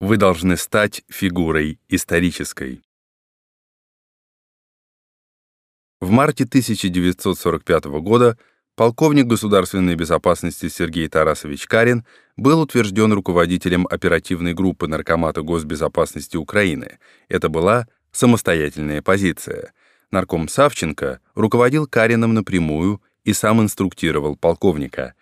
Вы должны стать фигурой исторической. В марте 1945 года полковник государственной безопасности Сергей Тарасович Карин был утвержден руководителем оперативной группы Наркомата госбезопасности Украины. Это была самостоятельная позиция. Нарком Савченко руководил Карином напрямую и сам инструктировал полковника.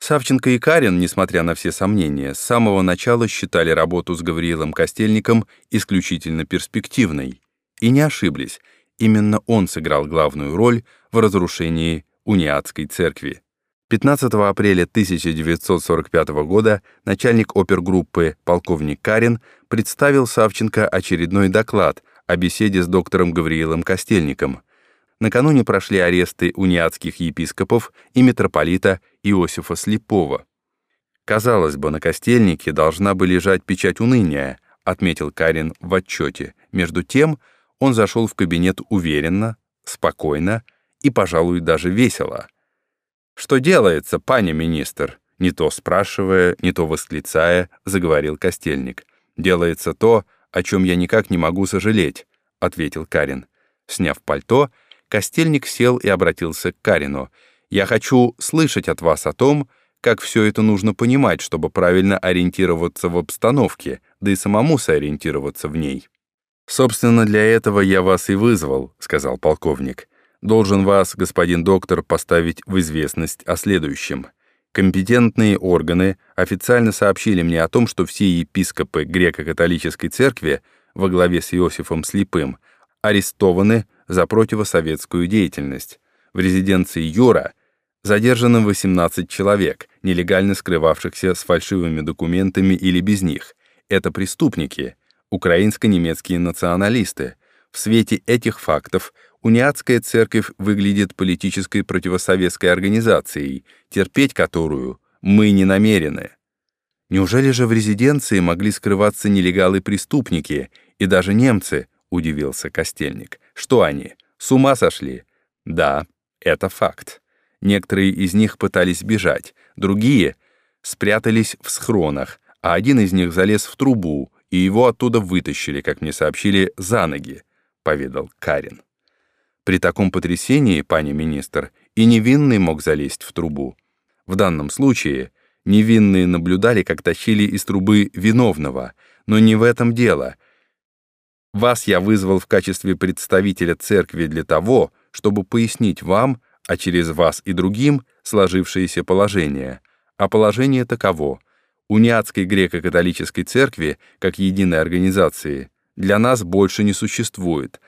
Савченко и Карин, несмотря на все сомнения, с самого начала считали работу с Гавриилом Костельником исключительно перспективной. И не ошиблись, именно он сыграл главную роль в разрушении униатской церкви. 15 апреля 1945 года начальник опергруппы полковник Карин представил Савченко очередной доклад о беседе с доктором Гавриилом Костельником. Накануне прошли аресты униатских епископов и митрополита Иосифа Слепова. Казалось бы, на Костельнике должна бы лежать печать уныния, отметил Карин в отчете. Между тем, он зашел в кабинет уверенно, спокойно и, пожалуй, даже весело. «Что делается, пане министр?» Не то спрашивая, не то восклицая, заговорил Костельник. «Делается то, о чем я никак не могу сожалеть», — ответил Карин. Сняв пальто, Костельник сел и обратился к Карину. «Я хочу слышать от вас о том, как все это нужно понимать, чтобы правильно ориентироваться в обстановке, да и самому сориентироваться в ней». «Собственно, для этого я вас и вызвал», — сказал полковник. «Должен вас, господин доктор, поставить в известность о следующем. Компетентные органы официально сообщили мне о том, что все епископы греко-католической церкви во главе с Иосифом Слепым арестованы за противосоветскую деятельность. В резиденции Юра задержано 18 человек, нелегально скрывавшихся с фальшивыми документами или без них. Это преступники — украинско-немецкие националисты. В свете этих фактов униатская церковь выглядит политической противосоветской организацией, терпеть которую мы не намерены. Неужели же в резиденции могли скрываться нелегалы-преступники и даже немцы, удивился Костельник. Что они, с ума сошли? Да, это факт. Некоторые из них пытались бежать, другие спрятались в схронах, а один из них залез в трубу, и его оттуда вытащили, как мне сообщили, за ноги», — поведал Карин. При таком потрясении, пани министр, и невинный мог залезть в трубу. В данном случае невинные наблюдали, как тащили из трубы виновного, но не в этом дело. Вас я вызвал в качестве представителя церкви для того, чтобы пояснить вам, а через вас и другим, сложившееся положение. А положение таково — униатской греко-католической церкви, как единой организации, для нас больше не существует.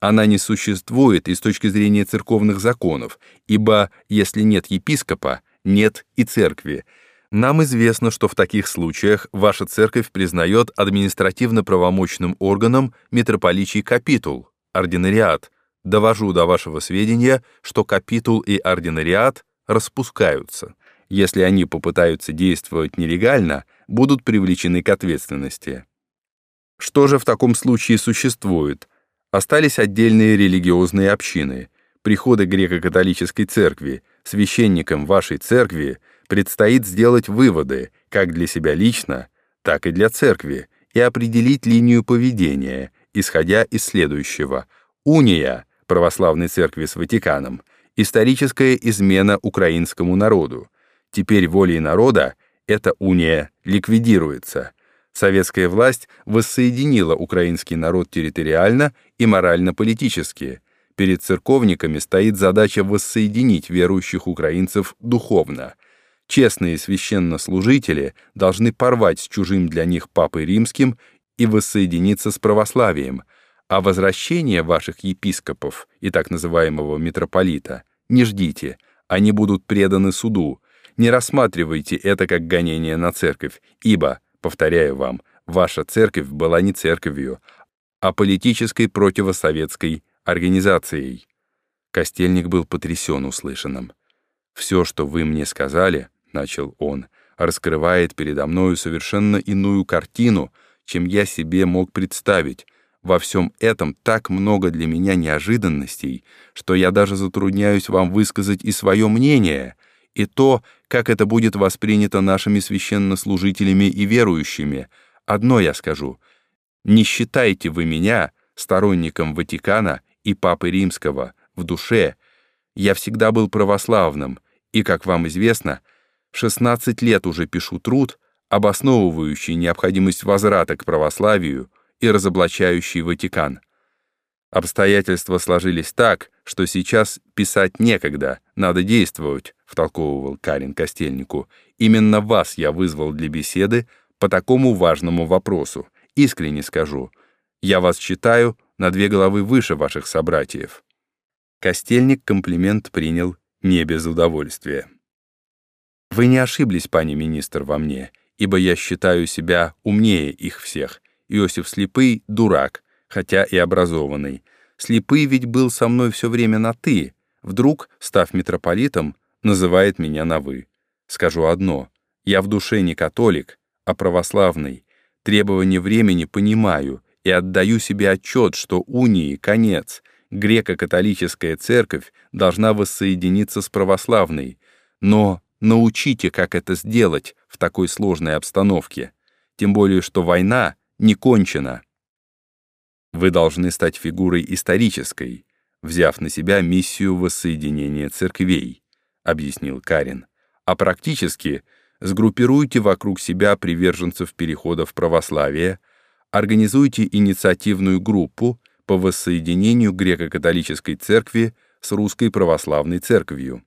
Она не существует и с точки зрения церковных законов, ибо если нет епископа, нет и церкви. Нам известно, что в таких случаях ваша церковь признает административно-правомочным органом митрополичий капитул, ординариат. Довожу до вашего сведения, что капитул и ординариат распускаются если они попытаются действовать нелегально, будут привлечены к ответственности. Что же в таком случае существует? Остались отдельные религиозные общины. Приходы греко-католической церкви, священникам вашей церкви предстоит сделать выводы как для себя лично, так и для церкви, и определить линию поведения, исходя из следующего. Уния православной церкви с Ватиканом, историческая измена украинскому народу, Теперь волей народа эта уния ликвидируется. Советская власть воссоединила украинский народ территориально и морально-политически. Перед церковниками стоит задача воссоединить верующих украинцев духовно. Честные священнослужители должны порвать с чужим для них Папой Римским и воссоединиться с православием, а возвращение ваших епископов и так называемого митрополита не ждите, они будут преданы суду, не рассматривайте это как гонение на церковь, ибо, повторяю вам, ваша церковь была не церковью, а политической противосоветской организацией. Костельник был потрясен услышанным. «Все, что вы мне сказали, — начал он, — раскрывает передо мною совершенно иную картину, чем я себе мог представить. Во всем этом так много для меня неожиданностей, что я даже затрудняюсь вам высказать и свое мнение, и то, как это будет воспринято нашими священнослужителями и верующими, Одно я скажу. Не считайте вы меня сторонником Ватикана и Папы Римского. В душе я всегда был православным, и, как вам известно, 16 лет уже пишу труд, обосновывающий необходимость возврата к православию и разоблачающий Ватикан. Обстоятельства сложились так, что сейчас писать некогда, надо действовать, втолковывал Карин Костельнику. Именно вас я вызвал для беседы по такому важному вопросу. Искренне скажу, я вас считаю на две головы выше ваших собратьев. Костельник комплимент принял не без удовольствия. Вы не ошиблись, пани министр, во мне, ибо я считаю себя умнее их всех. Иосиф Слепый — дурак, хотя и образованный. Слепый ведь был со мной все время на «ты». Вдруг, став митрополитом, называет меня на «вы». Скажу одно. Я в душе не католик, а православный. Требования времени понимаю и отдаю себе отчет, что унии конец. Греко-католическая церковь должна воссоединиться с православной. Но научите, как это сделать в такой сложной обстановке. Тем более, что война не кончена. Вы должны стать фигурой исторической, взяв на себя миссию воссоединения церквей, объяснил Карин. А практически сгруппируйте вокруг себя приверженцев перехода в православие, организуйте инициативную группу по воссоединению греко-католической церкви с русской православной церковью.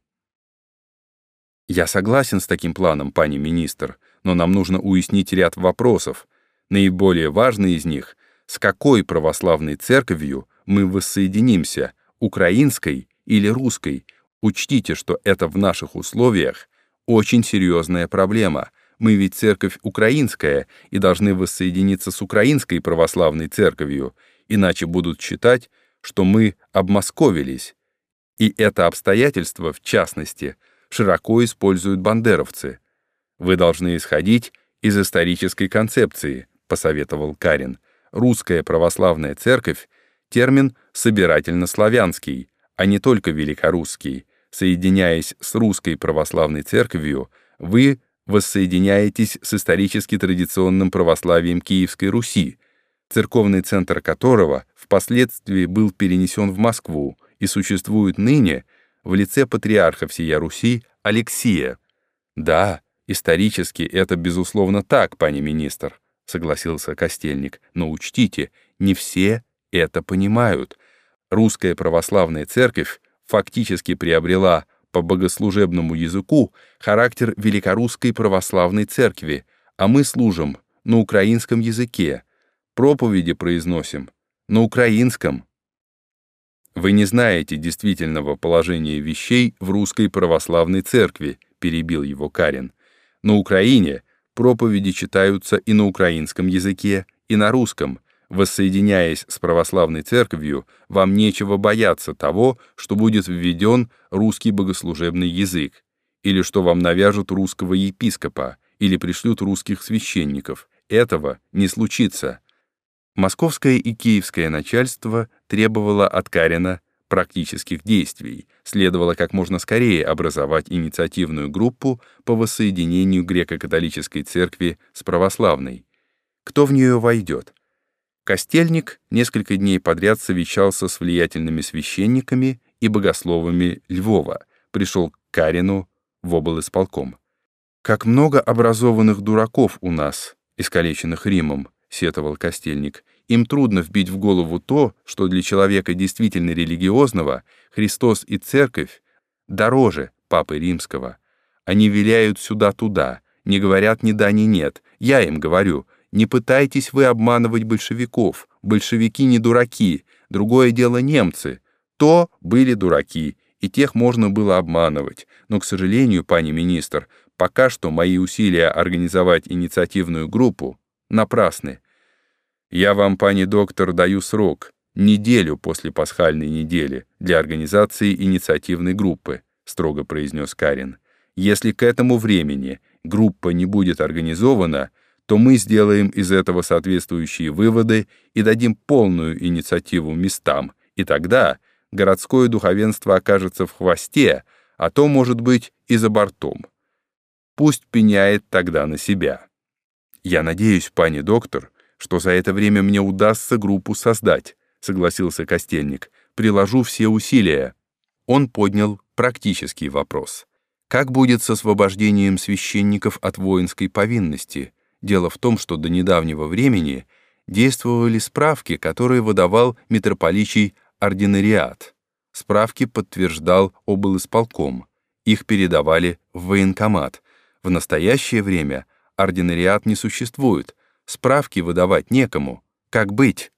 Я согласен с таким планом, пани министр, но нам нужно уяснить ряд вопросов. Наиболее важный из них — с какой православной церковью мы воссоединимся, украинской или русской. Учтите, что это в наших условиях очень серьезная проблема. Мы ведь церковь украинская и должны воссоединиться с украинской православной церковью, иначе будут считать, что мы обмосковились. И это обстоятельство, в частности, широко используют бандеровцы. Вы должны исходить из исторической концепции, посоветовал Карин русская православная церковь — термин собирательно-славянский, а не только великорусский. Соединяясь с русской православной церковью, вы воссоединяетесь с исторически традиционным православием Киевской Руси, церковный центр которого впоследствии был перенесен в Москву и существует ныне в лице патриарха всея Руси Алексия. Да, исторически это безусловно так, пани министр согласился Костельник. Но учтите, не все это понимают. Русская православная церковь фактически приобрела по богослужебному языку характер великорусской православной церкви, а мы служим на украинском языке, проповеди произносим на украинском. Вы не знаете действительного положения вещей в русской православной церкви, перебил его Карин. На Украине проповеди читаются и на украинском языке, и на русском. Воссоединяясь с православной церковью, вам нечего бояться того, что будет введен русский богослужебный язык, или что вам навяжут русского епископа, или пришлют русских священников. Этого не случится. Московское и киевское начальство требовало от Карина практических действий, следовало как можно скорее образовать инициативную группу по воссоединению греко-католической церкви с православной. Кто в нее войдет? Костельник несколько дней подряд совещался с влиятельными священниками и богословами Львова, пришел к Карину в облисполком. «Как много образованных дураков у нас, искалеченных Римом», — сетовал Костельник, им трудно вбить в голову то, что для человека действительно религиозного Христос и Церковь дороже Папы Римского. Они виляют сюда-туда, не говорят ни да, ни нет. Я им говорю, не пытайтесь вы обманывать большевиков. Большевики не дураки, другое дело немцы. То были дураки, и тех можно было обманывать. Но, к сожалению, пани министр, пока что мои усилия организовать инициативную группу напрасны. Я вам, пани доктор, даю срок, неделю после пасхальной недели для организации инициативной группы, строго произнес Карин. Если к этому времени группа не будет организована, то мы сделаем из этого соответствующие выводы и дадим полную инициативу местам, и тогда городское духовенство окажется в хвосте, а то, может быть, и за бортом. Пусть пеняет тогда на себя. «Я надеюсь, пани доктор, что за это время мне удастся группу создать», — согласился Костельник. «Приложу все усилия». Он поднял практический вопрос. Как будет с освобождением священников от воинской повинности? Дело в том, что до недавнего времени действовали справки, которые выдавал митрополичий ординариат. Справки подтверждал облисполком. Их передавали в военкомат. В настоящее время ординариат не существует, справки выдавать некому. Как быть?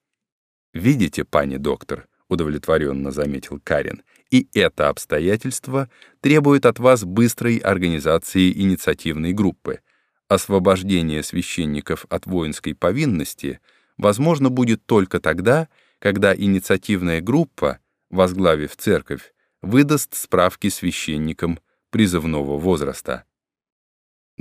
«Видите, пани доктор», — удовлетворенно заметил Карин, «и это обстоятельство требует от вас быстрой организации инициативной группы. Освобождение священников от воинской повинности возможно будет только тогда, когда инициативная группа, возглавив церковь, выдаст справки священникам призывного возраста.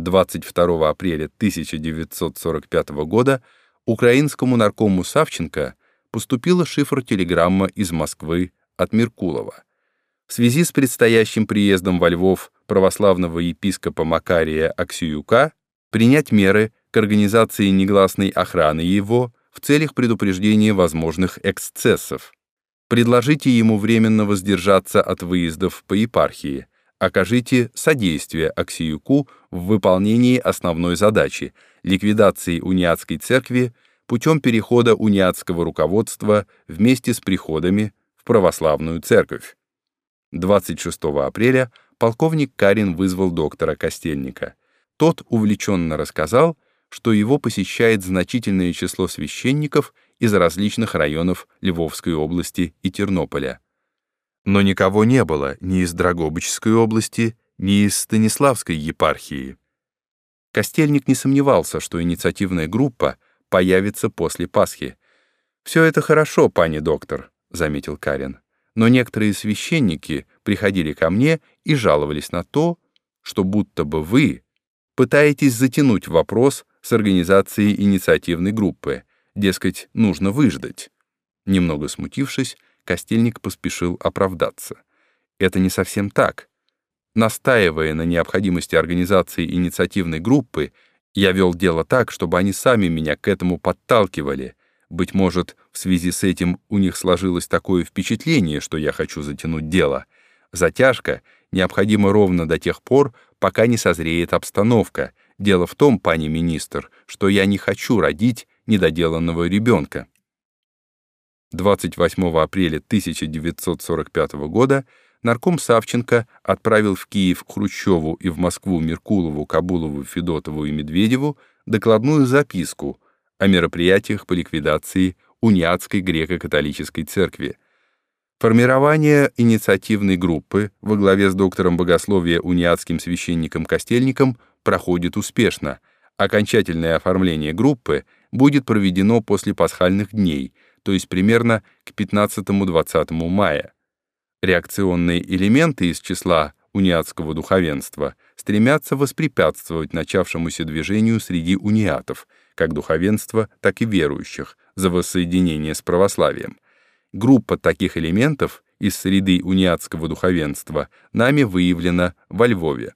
22 апреля 1945 года украинскому наркому Савченко поступила шифр-телеграмма из Москвы от Меркулова. В связи с предстоящим приездом во Львов православного епископа Макария Аксиюка принять меры к организации негласной охраны его в целях предупреждения возможных эксцессов. Предложите ему временно воздержаться от выездов по епархии, окажите содействие Аксиюку в выполнении основной задачи — ликвидации униатской церкви путем перехода униатского руководства вместе с приходами в православную церковь. 26 апреля полковник Карин вызвал доктора Костельника. Тот увлеченно рассказал, что его посещает значительное число священников из различных районов Львовской области и Тернополя. Но никого не было ни из Драгобычской области, ни из Станиславской епархии. Костельник не сомневался, что инициативная группа появится после Пасхи. «Все это хорошо, пани доктор», — заметил Карин. «Но некоторые священники приходили ко мне и жаловались на то, что будто бы вы пытаетесь затянуть вопрос с организацией инициативной группы, дескать, нужно выждать». Немного смутившись, Костельник поспешил оправдаться. Это не совсем так. Настаивая на необходимости организации инициативной группы, я вел дело так, чтобы они сами меня к этому подталкивали. Быть может, в связи с этим у них сложилось такое впечатление, что я хочу затянуть дело. Затяжка необходима ровно до тех пор, пока не созреет обстановка. Дело в том, пани министр, что я не хочу родить недоделанного ребенка. 28 апреля 1945 года нарком Савченко отправил в Киев Хрущеву и в Москву Меркулову, Кабулову, Федотову и Медведеву докладную записку о мероприятиях по ликвидации униатской греко-католической церкви. Формирование инициативной группы во главе с доктором богословия униатским священником Костельником проходит успешно. Окончательное оформление группы будет проведено после пасхальных дней — то есть примерно к 15-20 мая. Реакционные элементы из числа униатского духовенства стремятся воспрепятствовать начавшемуся движению среди униатов, как духовенства, так и верующих, за воссоединение с православием. Группа таких элементов из среды униатского духовенства нами выявлена во Львове.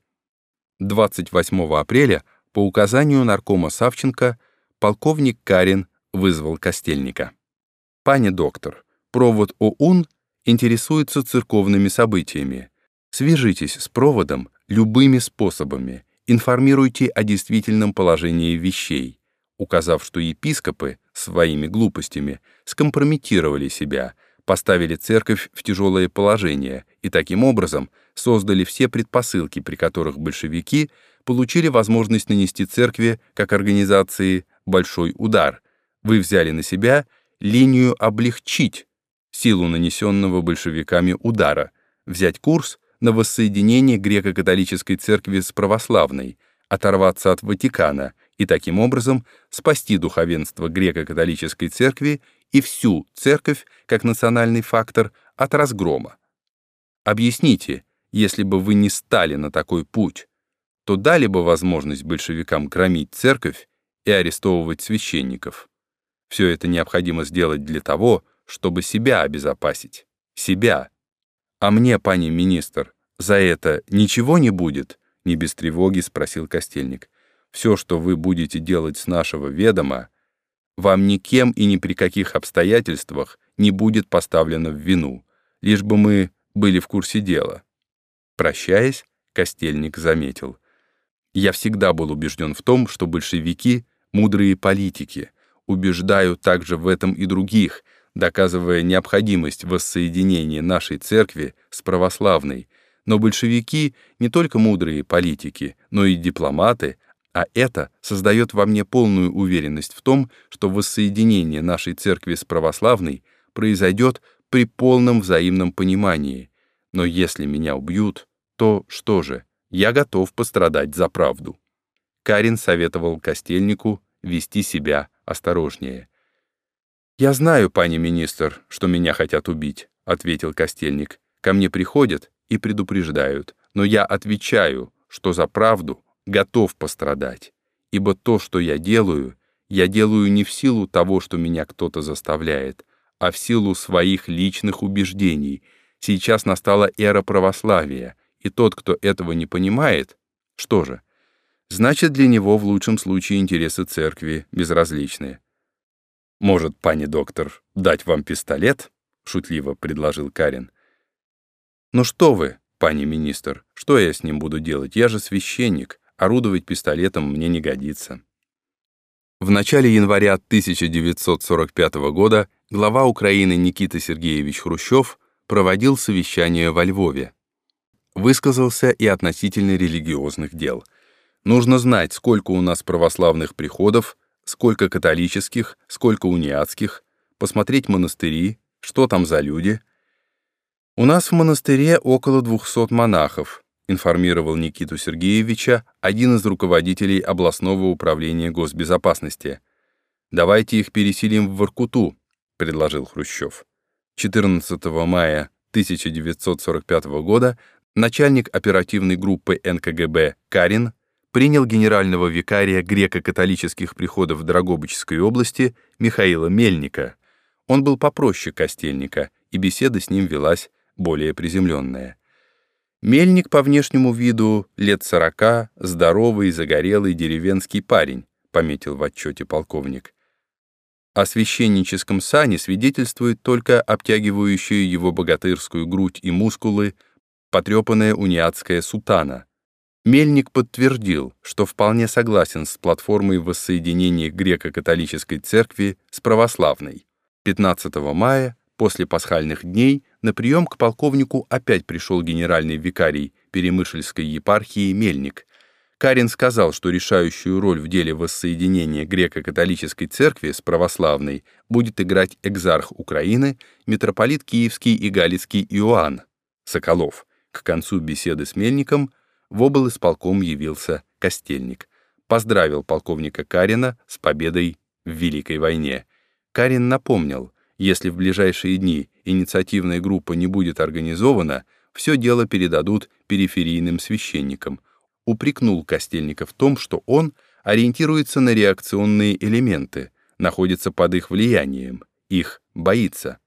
28 апреля по указанию наркома Савченко полковник Карин вызвал Костельника. «Пане доктор, провод ОУН интересуется церковными событиями. Свяжитесь с проводом любыми способами, информируйте о действительном положении вещей, указав, что епископы своими глупостями скомпрометировали себя, поставили церковь в тяжелое положение и таким образом создали все предпосылки, при которых большевики получили возможность нанести церкви как организации большой удар. Вы взяли на себя линию облегчить силу нанесенного большевиками удара, взять курс на воссоединение греко-католической церкви с православной, оторваться от Ватикана и таким образом спасти духовенство греко-католической церкви и всю церковь как национальный фактор от разгрома. Объясните, если бы вы не стали на такой путь, то дали бы возможность большевикам громить церковь и арестовывать священников. Все это необходимо сделать для того, чтобы себя обезопасить. Себя. А мне, пани министр, за это ничего не будет? Не без тревоги спросил Костельник. Все, что вы будете делать с нашего ведома, вам никем и ни при каких обстоятельствах не будет поставлено в вину, лишь бы мы были в курсе дела. Прощаясь, Костельник заметил. Я всегда был убежден в том, что большевики — мудрые политики, убеждаю также в этом и других, доказывая необходимость воссоединения нашей церкви с православной. Но большевики не только мудрые политики, но и дипломаты, а это создает во мне полную уверенность в том, что воссоединение нашей церкви с православной произойдет при полном взаимном понимании. Но если меня убьют, то что же, я готов пострадать за правду. Карин советовал Костельнику вести себя осторожнее. «Я знаю, пани министр, что меня хотят убить», — ответил Костельник. «Ко мне приходят и предупреждают, но я отвечаю, что за правду готов пострадать, ибо то, что я делаю, я делаю не в силу того, что меня кто-то заставляет, а в силу своих личных убеждений. Сейчас настала эра православия, и тот, кто этого не понимает, что же, значит для него в лучшем случае интересы церкви безразличны. «Может, пани доктор, дать вам пистолет?» — шутливо предложил Карин. «Ну что вы, пани министр, что я с ним буду делать? Я же священник орудовать пистолетом мне не годится. В начале января 1945 года глава Украины Никита Сергеевич Хрущев проводил совещание во Львове. Высказался и относительно религиозных дел. Нужно знать, сколько у нас православных приходов, сколько католических, сколько униатских, посмотреть монастыри, что там за люди. У нас в монастыре около 200 монахов, информировал Никиту Сергеевича один из руководителей областного управления госбезопасности. «Давайте их переселим в Воркуту», — предложил Хрущев. 14 мая 1945 года начальник оперативной группы НКГБ Карин принял генерального викария греко-католических приходов в Драгобычской области Михаила Мельника. Он был попроще Костельника, и беседа с ним велась более приземленная. Мельник по внешнему виду лет сорока, здоровый, загорелый деревенский парень, пометил в отчете полковник. О священническом сане свидетельствует только обтягивающая его богатырскую грудь и мускулы потрепанная униатская сутана. Мельник подтвердил, что вполне согласен с платформой воссоединения греко-католической церкви с православной. 15 мая После пасхальных дней на прием к полковнику опять пришел генеральный викарий Перемышльской епархии Мельник. Карин сказал, что решающую роль в деле воссоединения греко-католической церкви с православной будет играть экзарх Украины, митрополит Киевский и Галицкий Иоанн Соколов. К концу беседы с Мельником в облсполком явился Костельник. Поздравил полковника Карина с победой в Великой войне. Карин напомнил, если в ближайшие дни инициативная группа не будет организована, все дело передадут периферийным священникам. Упрекнул Костельника в том, что он ориентируется на реакционные элементы, находится под их влиянием, их боится.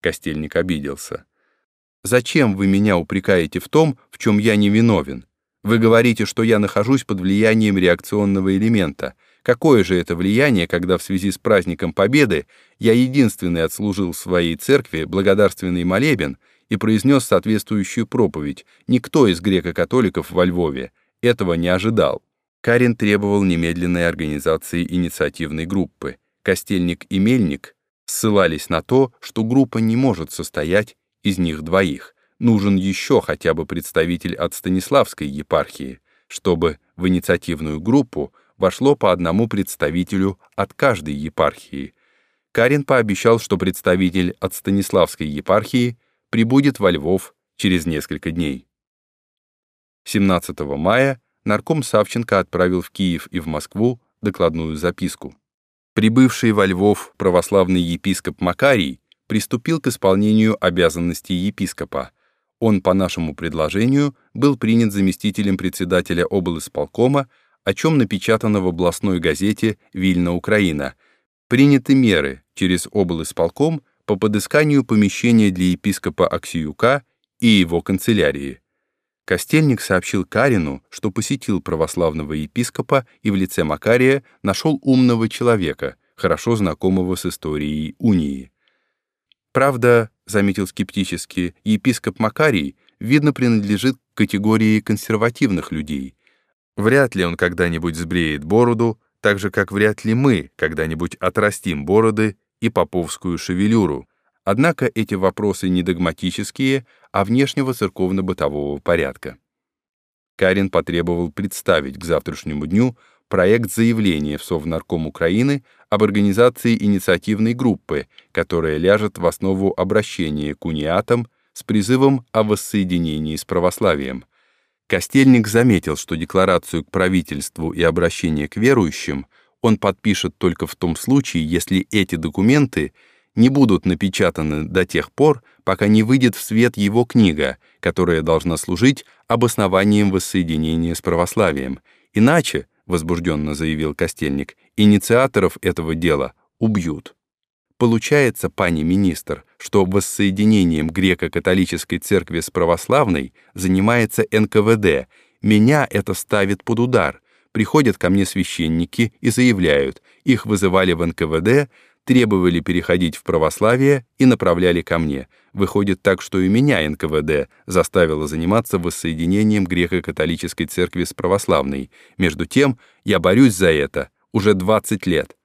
Костельник обиделся. «Зачем вы меня упрекаете в том, в чем я не виновен? Вы говорите, что я нахожусь под влиянием реакционного элемента, Какое же это влияние, когда в связи с праздником Победы я единственный отслужил в своей церкви благодарственный молебен и произнес соответствующую проповедь. Никто из греко-католиков во Львове этого не ожидал. Карин требовал немедленной организации инициативной группы. Костельник и Мельник ссылались на то, что группа не может состоять из них двоих. Нужен еще хотя бы представитель от Станиславской епархии, чтобы в инициативную группу вошло по одному представителю от каждой епархии. Карин пообещал, что представитель от Станиславской епархии прибудет во Львов через несколько дней. 17 мая нарком Савченко отправил в Киев и в Москву докладную записку. Прибывший во Львов православный епископ Макарий приступил к исполнению обязанностей епископа. Он, по нашему предложению, был принят заместителем председателя облсполкома о чем напечатано в областной газете «Вильна Украина». Приняты меры через облсполком по подысканию помещения для епископа Аксиюка и его канцелярии. Костельник сообщил Карину, что посетил православного епископа и в лице Макария нашел умного человека, хорошо знакомого с историей унии. Правда, заметил скептически, епископ Макарий, видно, принадлежит к категории консервативных людей. Вряд ли он когда-нибудь сбреет бороду, так же, как вряд ли мы когда-нибудь отрастим бороды и поповскую шевелюру, Однако эти вопросы не догматические, а внешнего церковно-бытового порядка. Карин потребовал представить к завтрашнему дню проект заявления в Совнарком Украины об организации инициативной группы, которая ляжет в основу обращения к униатам с призывом о воссоединении с православием. Костельник заметил, что декларацию к правительству и обращение к верующим он подпишет только в том случае, если эти документы — не будут напечатаны до тех пор, пока не выйдет в свет его книга, которая должна служить обоснованием воссоединения с православием. Иначе, возбужденно заявил Костельник, инициаторов этого дела убьют. Получается, пани министр, что воссоединением греко-католической церкви с православной занимается НКВД. Меня это ставит под удар. Приходят ко мне священники и заявляют, их вызывали в НКВД, требовали переходить в православие и направляли ко мне. Выходит так, что и меня НКВД заставило заниматься воссоединением греко-католической церкви с православной. Между тем, я борюсь за это уже 20 лет.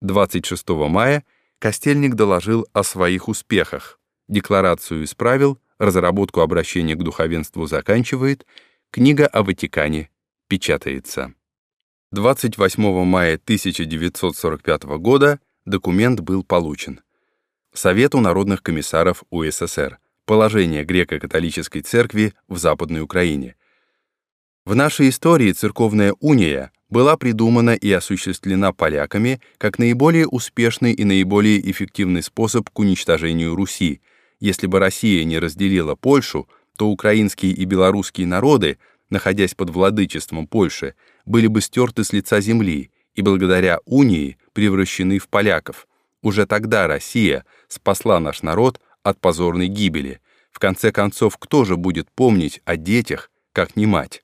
26 мая Костельник доложил о своих успехах. Декларацию исправил, разработку обращения к духовенству заканчивает, книга о Ватикане печатается. 28 мая 1945 года документ был получен. Совету народных комиссаров УССР. Положение греко-католической церкви в Западной Украине. В нашей истории церковная уния была придумана и осуществлена поляками как наиболее успешный и наиболее эффективный способ к уничтожению Руси. Если бы Россия не разделила Польшу, то украинские и белорусские народы, находясь под владычеством Польши, были бы стерты с лица земли, и благодаря унии превращены в поляков. Уже тогда Россия спасла наш народ от позорной гибели. В конце концов, кто же будет помнить о детях, как не мать?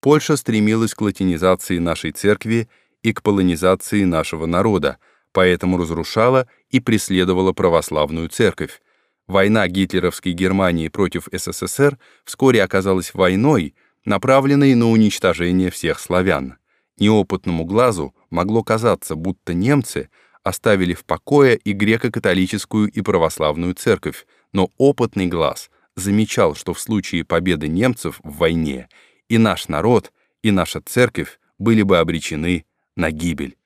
Польша стремилась к латинизации нашей церкви и к полонизации нашего народа, поэтому разрушала и преследовала православную церковь. Война гитлеровской Германии против СССР вскоре оказалась войной, направленной на уничтожение всех славян. Неопытному глазу могло казаться, будто немцы оставили в покое и греко-католическую и православную церковь, но опытный глаз замечал, что в случае победы немцев в войне и наш народ, и наша церковь были бы обречены на гибель.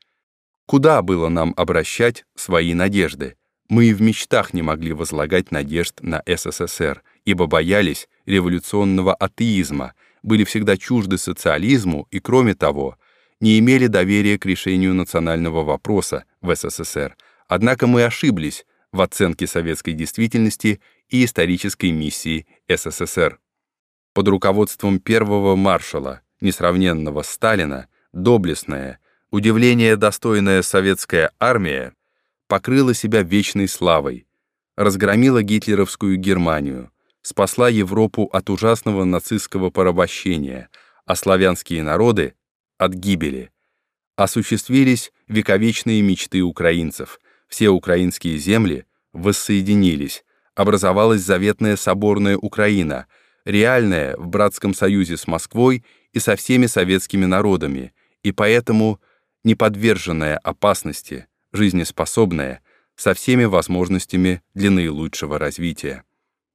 Куда было нам обращать свои надежды? Мы и в мечтах не могли возлагать надежд на СССР, ибо боялись революционного атеизма, были всегда чужды социализму и, кроме того, не имели доверия к решению национального вопроса в СССР. Однако мы ошиблись в оценке советской действительности и исторической миссии СССР. Под руководством первого маршала, несравненного Сталина, доблестная, удивление достойная советская армия покрыла себя вечной славой, разгромила гитлеровскую Германию, спасла Европу от ужасного нацистского порабощения, а славянские народы от гибели. Осуществились вековечные мечты украинцев. Все украинские земли воссоединились. Образовалась заветная соборная Украина, реальная в братском союзе с Москвой и со всеми советскими народами, и поэтому неподверженная опасности, жизнеспособная, со всеми возможностями для наилучшего развития.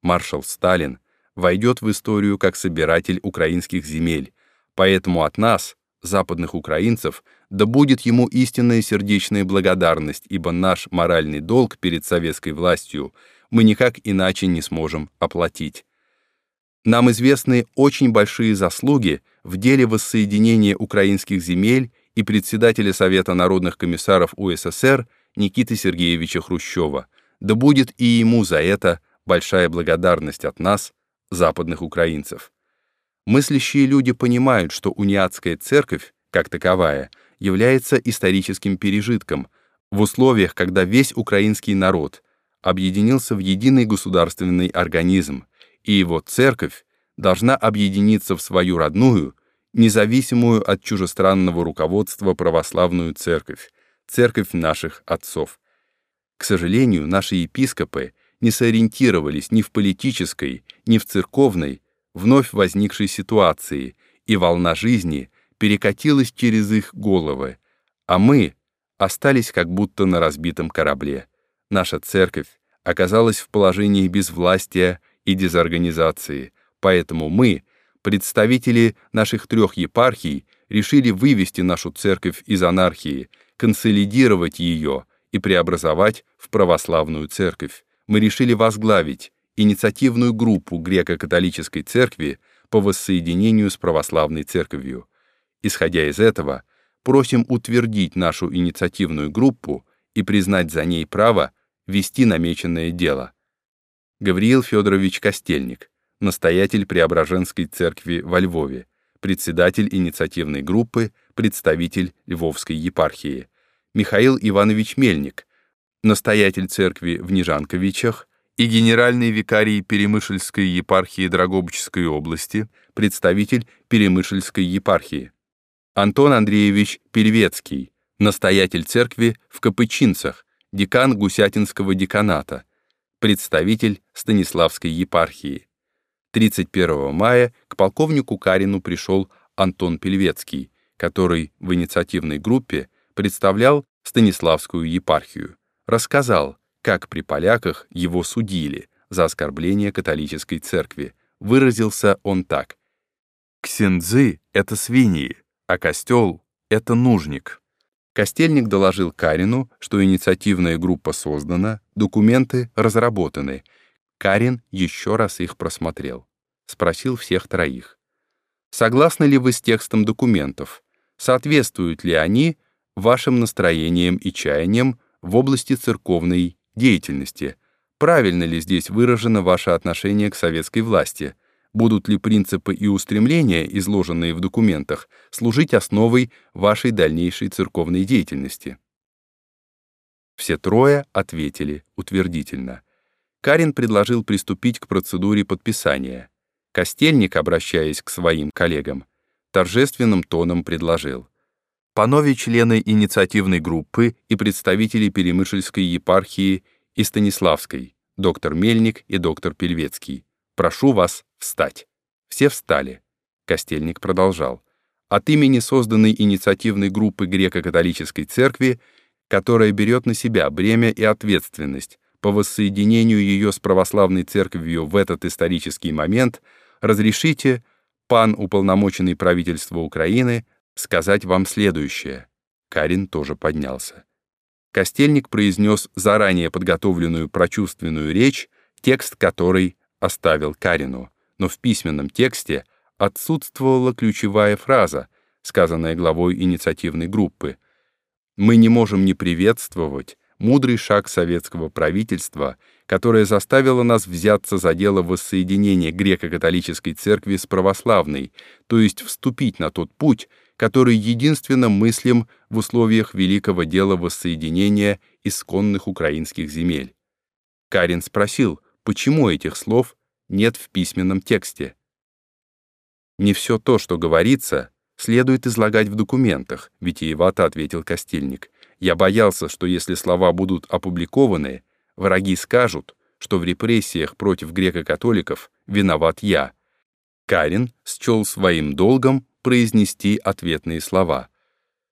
Маршал Сталин войдет в историю как собиратель украинских земель, поэтому от нас, западных украинцев, да будет ему истинная сердечная благодарность, ибо наш моральный долг перед советской властью мы никак иначе не сможем оплатить. Нам известны очень большие заслуги в деле воссоединения украинских земель и председателя Совета народных комиссаров УССР Никиты Сергеевича Хрущева. Да будет и ему за это большая благодарность от нас, западных украинцев. Мыслящие люди понимают, что униатская церковь, как таковая, является историческим пережитком в условиях, когда весь украинский народ объединился в единый государственный организм, и его церковь должна объединиться в свою родную, независимую от чужестранного руководства православную церковь, церковь наших отцов. К сожалению, наши епископы не сориентировались ни в политической, ни в церковной, вновь возникшей ситуации, и волна жизни перекатилась через их головы, а мы остались как будто на разбитом корабле. Наша церковь оказалась в положении безвластия и дезорганизации, поэтому мы, представители наших трех епархий, решили вывести нашу церковь из анархии, консолидировать ее и преобразовать в православную церковь. Мы решили возглавить инициативную группу греко-католической церкви по воссоединению с православной церковью. Исходя из этого, просим утвердить нашу инициативную группу и признать за ней право вести намеченное дело. Гавриил Федорович Костельник, настоятель Преображенской церкви во Львове, председатель инициативной группы, представитель Львовской епархии. Михаил Иванович Мельник, настоятель церкви в Нижанковичах и генеральный викарий Перемышльской епархии Драгобычской области, представитель Перемышльской епархии. Антон Андреевич Перевецкий, настоятель церкви в Копычинцах, декан Гусятинского деканата, представитель Станиславской епархии. 31 мая к полковнику Карину пришел Антон Пельвецкий, который в инициативной группе представлял Станиславскую епархию. Рассказал, как при поляках его судили за оскорбление католической церкви. Выразился он так. «Ксензы — это свиньи, а костел — это нужник». Костельник доложил Карину, что инициативная группа создана, документы разработаны. Карин еще раз их просмотрел. Спросил всех троих. Согласны ли вы с текстом документов? Соответствуют ли они вашим настроениям и чаяниям в области церковной деятельности? Правильно ли здесь выражено ваше отношение к советской власти? будут ли принципы и устремления, изложенные в документах, служить основой вашей дальнейшей церковной деятельности? Все трое ответили утвердительно. Карин предложил приступить к процедуре подписания. Костельник, обращаясь к своим коллегам, торжественным тоном предложил. Панове члены инициативной группы и представители Перемышльской епархии и Станиславской, доктор Мельник и доктор Пельвецкий, Прошу вас встать». Все встали. Костельник продолжал. От имени созданной инициативной группы греко-католической церкви, которая берет на себя бремя и ответственность по воссоединению ее с православной церковью в этот исторический момент, разрешите, пан уполномоченный правительства Украины, сказать вам следующее. Карин тоже поднялся. Костельник произнес заранее подготовленную прочувственную речь, текст которой оставил Карину, но в письменном тексте отсутствовала ключевая фраза, сказанная главой инициативной группы. «Мы не можем не приветствовать мудрый шаг советского правительства, которое заставило нас взяться за дело воссоединения греко-католической церкви с православной, то есть вступить на тот путь, который единственно мыслим в условиях великого дела воссоединения исконных украинских земель. Карин спросил, почему этих слов нет в письменном тексте. «Не все то, что говорится, следует излагать в документах», — витиевато ответил Костельник. «Я боялся, что если слова будут опубликованы, враги скажут, что в репрессиях против греко-католиков виноват я». Карин счел своим долгом произнести ответные слова.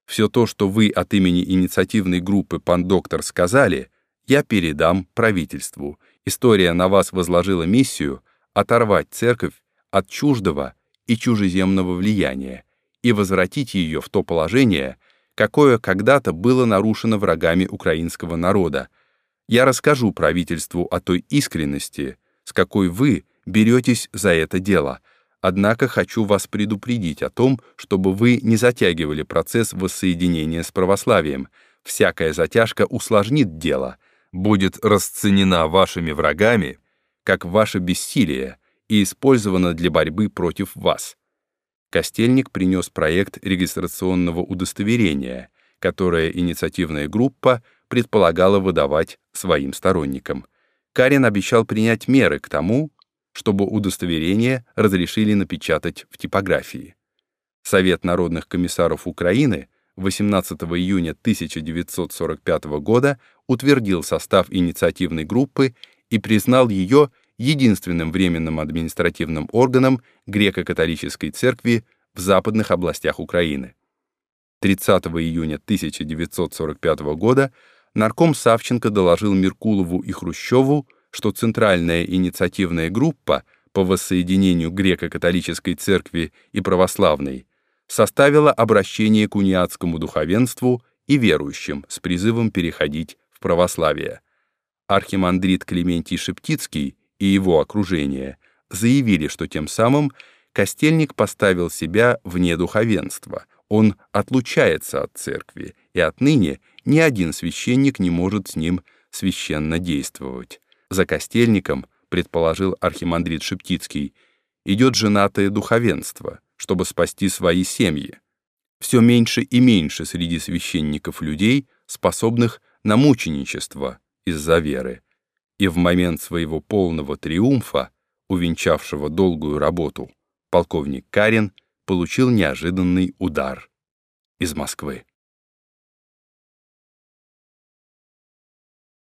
«Все то, что вы от имени инициативной группы «Пан Доктор» сказали, я передам правительству, История на вас возложила миссию оторвать церковь от чуждого и чужеземного влияния и возвратить ее в то положение, какое когда-то было нарушено врагами украинского народа. Я расскажу правительству о той искренности, с какой вы беретесь за это дело. Однако хочу вас предупредить о том, чтобы вы не затягивали процесс воссоединения с православием. Всякая затяжка усложнит дело — будет расценена вашими врагами как ваше бессилие и использована для борьбы против вас. Костельник принес проект регистрационного удостоверения, которое инициативная группа предполагала выдавать своим сторонникам. Карин обещал принять меры к тому, чтобы удостоверение разрешили напечатать в типографии. Совет народных комиссаров Украины 18 июня 1945 года утвердил состав инициативной группы и признал ее единственным временным административным органом греко-католической церкви в западных областях Украины. 30 июня 1945 года нарком Савченко доложил Меркулову и Хрущеву, что Центральная инициативная группа по воссоединению греко-католической церкви и православной составила обращение к униатскому духовенству и верующим с призывом переходить в православие. Архимандрит Клементий Шептицкий и его окружение заявили, что тем самым Костельник поставил себя вне духовенства, он отлучается от церкви, и отныне ни один священник не может с ним священно действовать. За Костельником, предположил архимандрит Шептицкий, идет женатое духовенство, чтобы спасти свои семьи. Все меньше и меньше среди священников людей, способных на мученичество из-за веры. И в момент своего полного триумфа, увенчавшего долгую работу, полковник Карин получил неожиданный удар из Москвы.